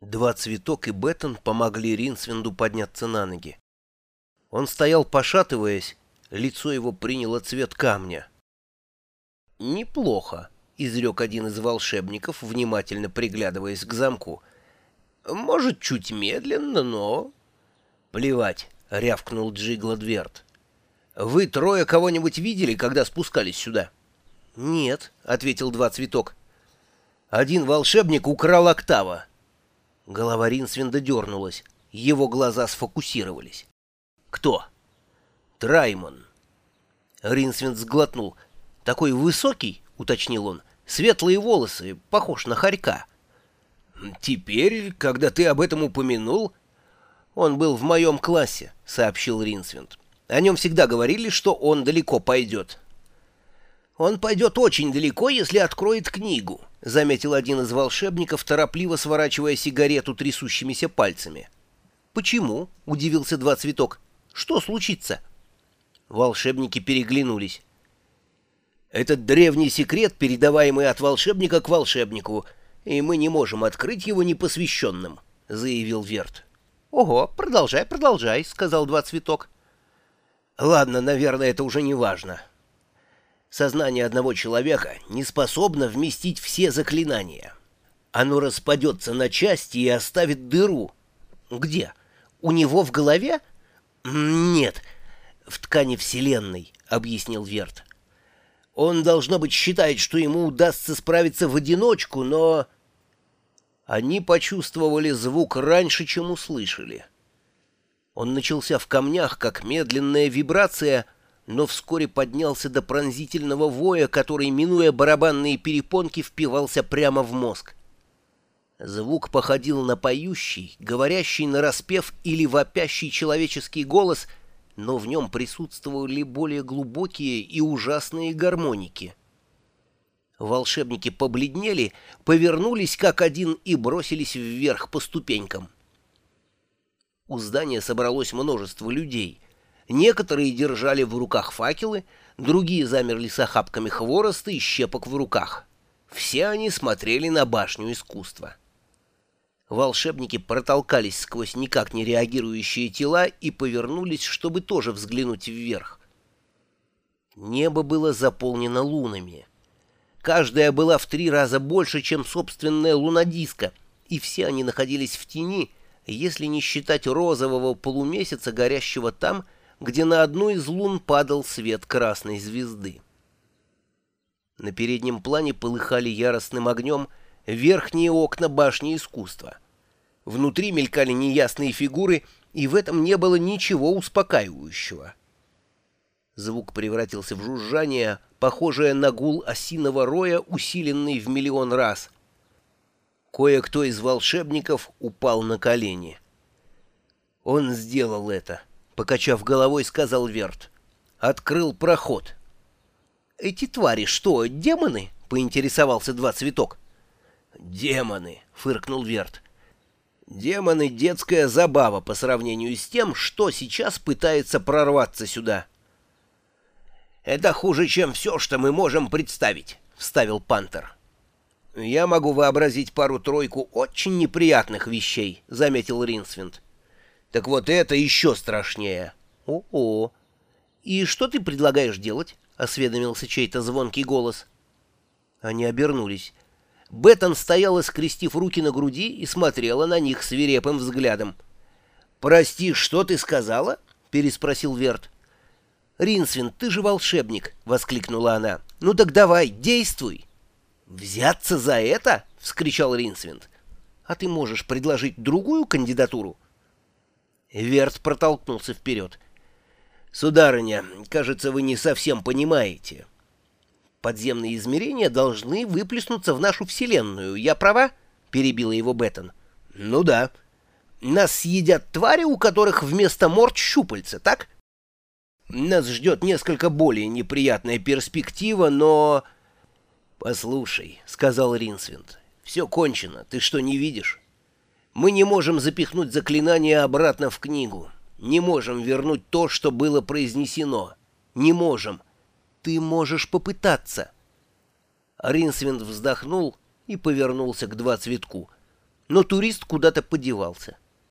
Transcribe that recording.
Два цветок и Беттон помогли Ринсвинду подняться на ноги. Он стоял пошатываясь, лицо его приняло цвет камня. «Неплохо», — изрек один из волшебников, внимательно приглядываясь к замку. «Может, чуть медленно, но...» «Плевать», — рявкнул Джигла Дверт. «Вы трое кого-нибудь видели, когда спускались сюда?» «Нет», — ответил два цветок. «Один волшебник украл октава». Голова Ринсвинда дернулась. Его глаза сфокусировались. «Кто?» «Траймон». Ринсвинд сглотнул. «Такой высокий?» — уточнил он. «Светлые волосы, похож на хорька». «Теперь, когда ты об этом упомянул...» «Он был в моем классе», — сообщил Ринсвинд. «О нем всегда говорили, что он далеко пойдет». «Он пойдет очень далеко, если откроет книгу», — заметил один из волшебников, торопливо сворачивая сигарету трясущимися пальцами. «Почему?» — удивился два цветок. «Что случится?» Волшебники переглянулись. «Этот древний секрет, передаваемый от волшебника к волшебнику, и мы не можем открыть его непосвященным», — заявил Верт. «Ого, продолжай, продолжай», — сказал два цветок. «Ладно, наверное, это уже не важно. Сознание одного человека не способно вместить все заклинания. Оно распадется на части и оставит дыру. Где? У него в голове? Нет, в ткани Вселенной, объяснил Верт. Он, должно быть, считает, что ему удастся справиться в одиночку, но... Они почувствовали звук раньше, чем услышали. Он начался в камнях, как медленная вибрация — но вскоре поднялся до пронзительного воя, который, минуя барабанные перепонки, впивался прямо в мозг. Звук походил на поющий, говорящий на распев или вопящий человеческий голос, но в нем присутствовали более глубокие и ужасные гармоники. Волшебники побледнели, повернулись как один и бросились вверх по ступенькам. У здания собралось множество людей — Некоторые держали в руках факелы, другие замерли с охапками хвороста и щепок в руках. Все они смотрели на башню искусства. Волшебники протолкались сквозь никак не реагирующие тела и повернулись, чтобы тоже взглянуть вверх. Небо было заполнено лунами. Каждая была в три раза больше, чем собственная лунодиска, и все они находились в тени, если не считать розового полумесяца, горящего там, где на одну из лун падал свет красной звезды. На переднем плане полыхали яростным огнем верхние окна башни искусства. Внутри мелькали неясные фигуры, и в этом не было ничего успокаивающего. Звук превратился в жужжание, похожее на гул осиного роя, усиленный в миллион раз. Кое-кто из волшебников упал на колени. Он сделал это покачав головой, сказал Верт. Открыл проход. «Эти твари что, демоны?» — поинтересовался два цветок. «Демоны!» — фыркнул Верт. «Демоны — детская забава по сравнению с тем, что сейчас пытается прорваться сюда». «Это хуже, чем все, что мы можем представить», — вставил Пантер. «Я могу вообразить пару-тройку очень неприятных вещей», — заметил Ринсвинд. Так вот это еще страшнее. О-о. И что ты предлагаешь делать? Осведомился чей-то звонкий голос. Они обернулись. Беттон стояла, скрестив руки на груди, и смотрела на них свирепым взглядом. «Прости, что ты сказала?» — переспросил Верт. «Ринсвин, ты же волшебник!» — воскликнула она. «Ну так давай, действуй!» «Взяться за это?» — вскричал Ринсвинд. «А ты можешь предложить другую кандидатуру?» Верт протолкнулся вперед. «Сударыня, кажется, вы не совсем понимаете. Подземные измерения должны выплеснуться в нашу Вселенную. Я права?» — перебила его Беттон. «Ну да. Нас съедят твари, у которых вместо морд щупальца, так?» «Нас ждет несколько более неприятная перспектива, но...» «Послушай», — сказал Ринсвинд, — «все кончено. Ты что, не видишь?» Мы не можем запихнуть заклинание обратно в книгу. Не можем вернуть то, что было произнесено. Не можем. Ты можешь попытаться. Ринсвинд вздохнул и повернулся к два цветку. но турист куда-то подевался.